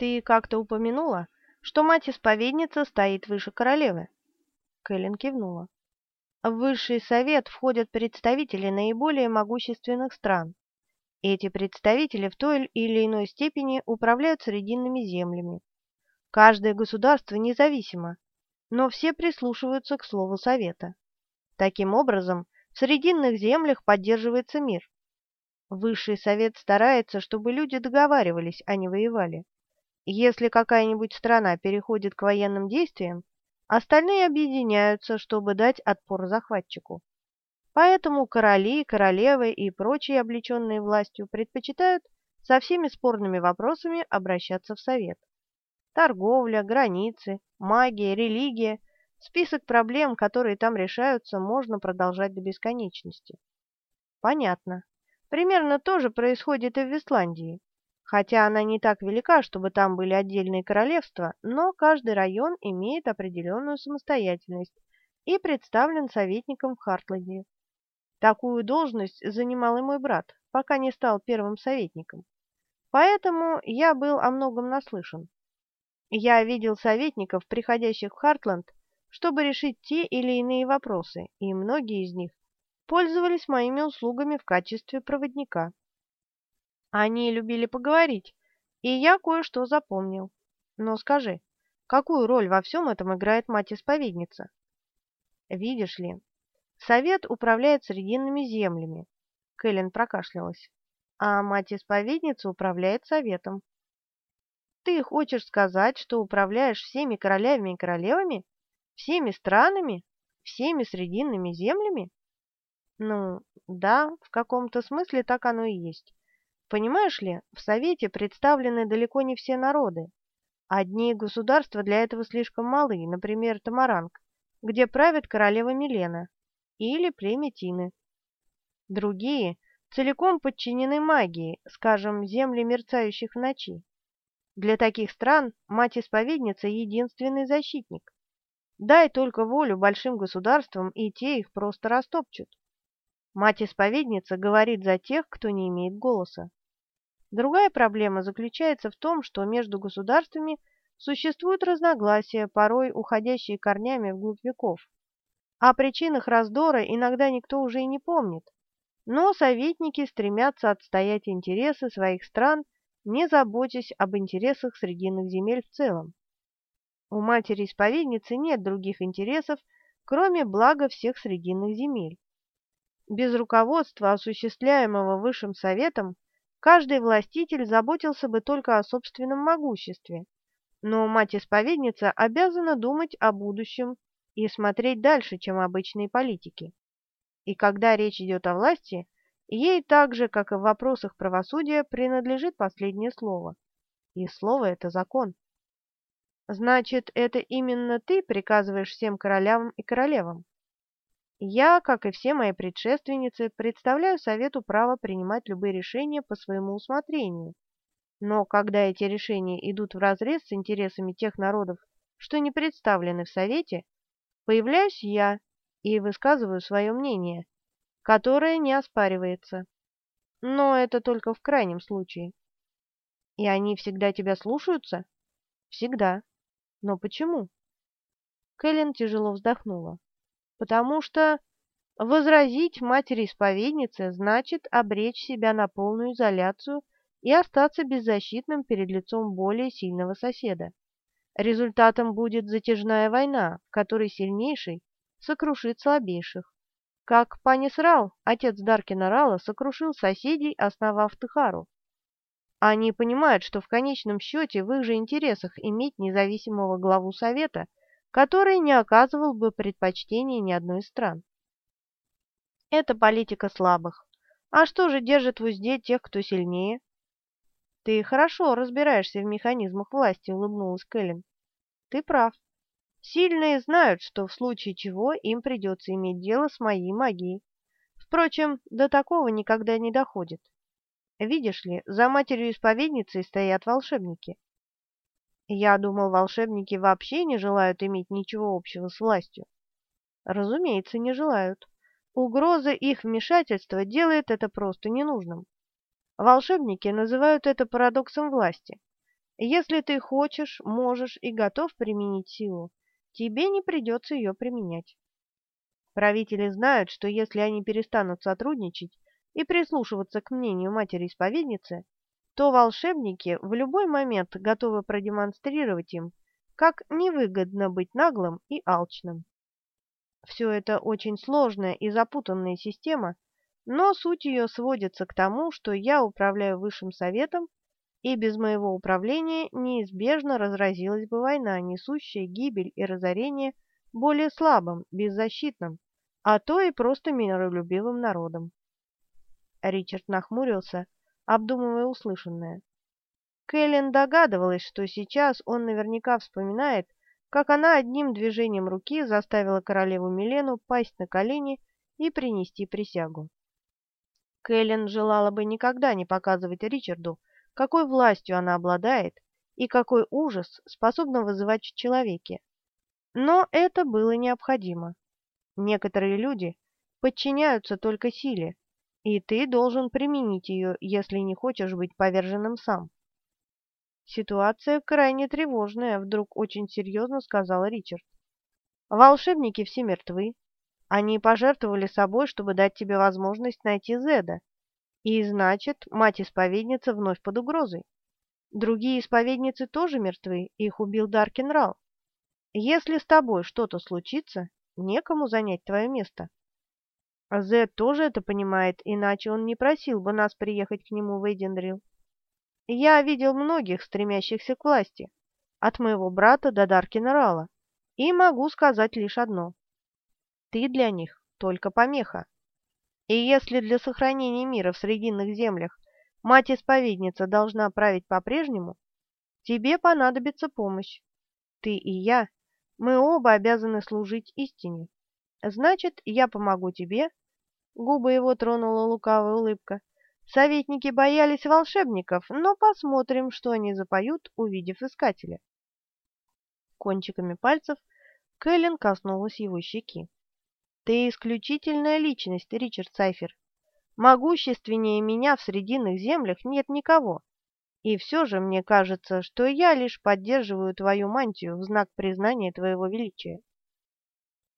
Ты как-то упомянула, что мать-исповедница стоит выше королевы. Кэлен кивнула. В высший совет входят представители наиболее могущественных стран. Эти представители в той или иной степени управляют срединными землями. Каждое государство независимо, но все прислушиваются к слову совета. Таким образом, в срединных землях поддерживается мир. Высший совет старается, чтобы люди договаривались, а не воевали. Если какая-нибудь страна переходит к военным действиям, остальные объединяются, чтобы дать отпор захватчику. Поэтому короли, королевы и прочие облеченные властью предпочитают со всеми спорными вопросами обращаться в совет. Торговля, границы, магия, религия – список проблем, которые там решаются, можно продолжать до бесконечности. Понятно. Примерно то же происходит и в Вестландии. Хотя она не так велика, чтобы там были отдельные королевства, но каждый район имеет определенную самостоятельность и представлен советником в Хартленде. Такую должность занимал и мой брат, пока не стал первым советником. Поэтому я был о многом наслышан. Я видел советников, приходящих в Хартленд, чтобы решить те или иные вопросы, и многие из них пользовались моими услугами в качестве проводника. Они любили поговорить, и я кое-что запомнил. Но скажи, какую роль во всем этом играет мать-исповедница? Видишь ли, совет управляет срединными землями. Кэлен прокашлялась. А мать-исповедница управляет советом. Ты хочешь сказать, что управляешь всеми королями и королевами? Всеми странами? Всеми срединными землями? Ну, да, в каком-то смысле так оно и есть. Понимаешь ли, в Совете представлены далеко не все народы. Одни государства для этого слишком малы, например, Тамаранг, где правит королева Милена, или племя Тины. Другие целиком подчинены магии, скажем, земли мерцающих в ночи. Для таких стран мать-исповедница – единственный защитник. Дай только волю большим государствам, и те их просто растопчут. Мать-исповедница говорит за тех, кто не имеет голоса. Другая проблема заключается в том, что между государствами существуют разногласия, порой уходящие корнями вглубь веков. О причинах раздора иногда никто уже и не помнит, но советники стремятся отстоять интересы своих стран, не заботясь об интересах срединных земель в целом. У матери-исповедницы нет других интересов, кроме блага всех срединных земель. Без руководства, осуществляемого Высшим Советом, Каждый властитель заботился бы только о собственном могуществе, но мать-исповедница обязана думать о будущем и смотреть дальше, чем обычные политики. И когда речь идет о власти, ей так же, как и в вопросах правосудия, принадлежит последнее слово. И слово – это закон. Значит, это именно ты приказываешь всем королям и королевам? Я, как и все мои предшественницы, представляю Совету право принимать любые решения по своему усмотрению. Но когда эти решения идут вразрез с интересами тех народов, что не представлены в Совете, появляюсь я и высказываю свое мнение, которое не оспаривается. Но это только в крайнем случае. И они всегда тебя слушаются? Всегда. Но почему? Кэлен тяжело вздохнула потому что возразить матери-исповеднице значит обречь себя на полную изоляцию и остаться беззащитным перед лицом более сильного соседа. Результатом будет затяжная война, в которой сильнейший сокрушит слабейших. Как Панис Рал, отец Даркина Рала, сокрушил соседей, основав Тыхару. Они понимают, что в конечном счете в их же интересах иметь независимого главу Совета – который не оказывал бы предпочтения ни одной из стран. Это политика слабых. А что же держит в узде тех, кто сильнее? Ты хорошо разбираешься в механизмах власти, улыбнулась Кэлен. Ты прав. Сильные знают, что в случае чего им придется иметь дело с моей магией. Впрочем, до такого никогда не доходит. Видишь ли, за матерью-исповедницей стоят волшебники. Я думал, волшебники вообще не желают иметь ничего общего с властью. Разумеется, не желают. Угроза их вмешательства делает это просто ненужным. Волшебники называют это парадоксом власти. Если ты хочешь, можешь и готов применить силу, тебе не придется ее применять. Правители знают, что если они перестанут сотрудничать и прислушиваться к мнению матери-исповедницы, то волшебники в любой момент готовы продемонстрировать им, как невыгодно быть наглым и алчным. Все это очень сложная и запутанная система, но суть ее сводится к тому, что я управляю высшим советом, и без моего управления неизбежно разразилась бы война, несущая гибель и разорение более слабым, беззащитным, а то и просто миролюбивым народом. Ричард нахмурился, обдумывая услышанное. Кэлен догадывалась, что сейчас он наверняка вспоминает, как она одним движением руки заставила королеву Милену пасть на колени и принести присягу. Кэлен желала бы никогда не показывать Ричарду, какой властью она обладает и какой ужас способна вызывать в человеке. Но это было необходимо. Некоторые люди подчиняются только силе, и ты должен применить ее, если не хочешь быть поверженным сам. Ситуация крайне тревожная, вдруг очень серьезно сказал Ричард. Волшебники все мертвы. Они пожертвовали собой, чтобы дать тебе возможность найти Зеда. И значит, мать-исповедница вновь под угрозой. Другие исповедницы тоже мертвы, их убил Даркин Рал. Если с тобой что-то случится, некому занять твое место. Зед тоже это понимает, иначе он не просил бы нас приехать к нему в Эйдендрил. Я видел многих, стремящихся к власти, от моего брата до Даркина Рала, и могу сказать лишь одно. Ты для них только помеха. И если для сохранения мира в Срединных землях мать-исповедница должна править по-прежнему, тебе понадобится помощь. Ты и я мы оба обязаны служить истине. Значит, я помогу тебе. Губы его тронула лукавая улыбка. Советники боялись волшебников, но посмотрим, что они запоют, увидев искателя. Кончиками пальцев Кэлен коснулась его щеки. Ты исключительная личность, Ричард Сайфер. Могущественнее меня в Срединных землях нет никого. И все же мне кажется, что я лишь поддерживаю твою мантию в знак признания твоего величия.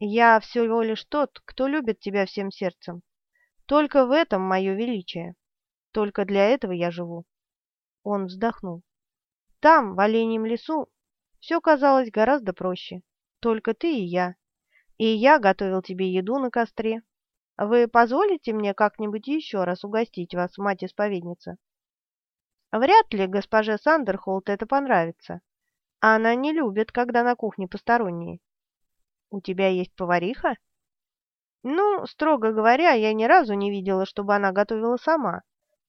Я всего лишь тот, кто любит тебя всем сердцем. Только в этом мое величие. Только для этого я живу. Он вздохнул. Там, в оленьем лесу, все казалось гораздо проще. Только ты и я. И я готовил тебе еду на костре. Вы позволите мне как-нибудь еще раз угостить вас, мать-исповедница? Вряд ли госпоже Сандерхолд это понравится. Она не любит, когда на кухне посторонние. У тебя есть повариха? Ну, строго говоря, я ни разу не видела, чтобы она готовила сама.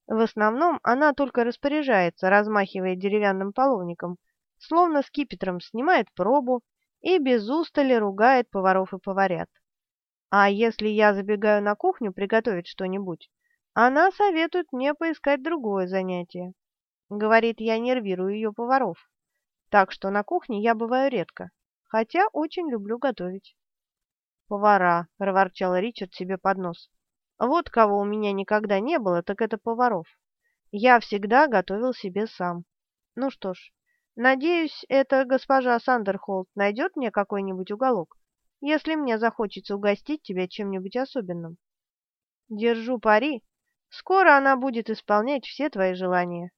В основном она только распоряжается, размахивая деревянным половником, словно скипетром снимает пробу и без устали ругает поваров и поварят. А если я забегаю на кухню приготовить что-нибудь, она советует мне поискать другое занятие. Говорит, я нервирую ее поваров. Так что на кухне я бываю редко, хотя очень люблю готовить. «Повара», — проворчал Ричард себе под нос. «Вот кого у меня никогда не было, так это поваров. Я всегда готовил себе сам. Ну что ж, надеюсь, эта госпожа Сандерхолд найдет мне какой-нибудь уголок, если мне захочется угостить тебя чем-нибудь особенным. Держу пари, скоро она будет исполнять все твои желания».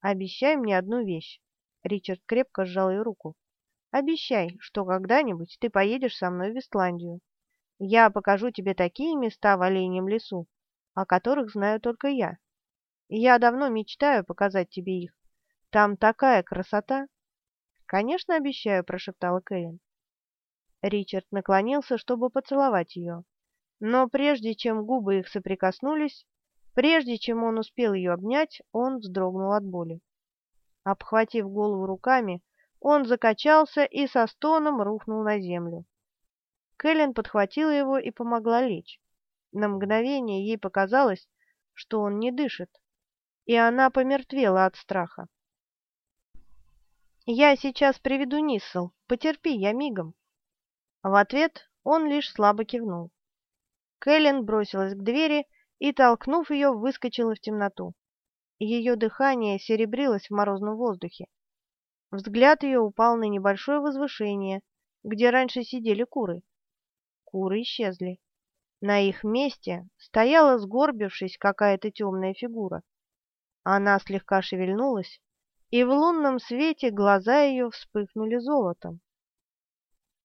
Обещай мне одну вещь. Ричард крепко сжал ее руку. Обещай, что когда-нибудь ты поедешь со мной в Исландию. Я покажу тебе такие места в оленьем лесу, о которых знаю только я. Я давно мечтаю показать тебе их. Там такая красота. Конечно, обещаю, прошептала Кэлен. Ричард наклонился, чтобы поцеловать ее. Но прежде чем губы их соприкоснулись, Прежде чем он успел ее обнять, он вздрогнул от боли. Обхватив голову руками, он закачался и со стоном рухнул на землю. Кэлен подхватила его и помогла лечь. На мгновение ей показалось, что он не дышит, и она помертвела от страха. «Я сейчас приведу Ниссел. Потерпи, я мигом». В ответ он лишь слабо кивнул. Кэлен бросилась к двери и, толкнув ее, выскочила в темноту. Ее дыхание серебрилось в морозном воздухе. Взгляд ее упал на небольшое возвышение, где раньше сидели куры. Куры исчезли. На их месте стояла, сгорбившись, какая-то темная фигура. Она слегка шевельнулась, и в лунном свете глаза ее вспыхнули золотом.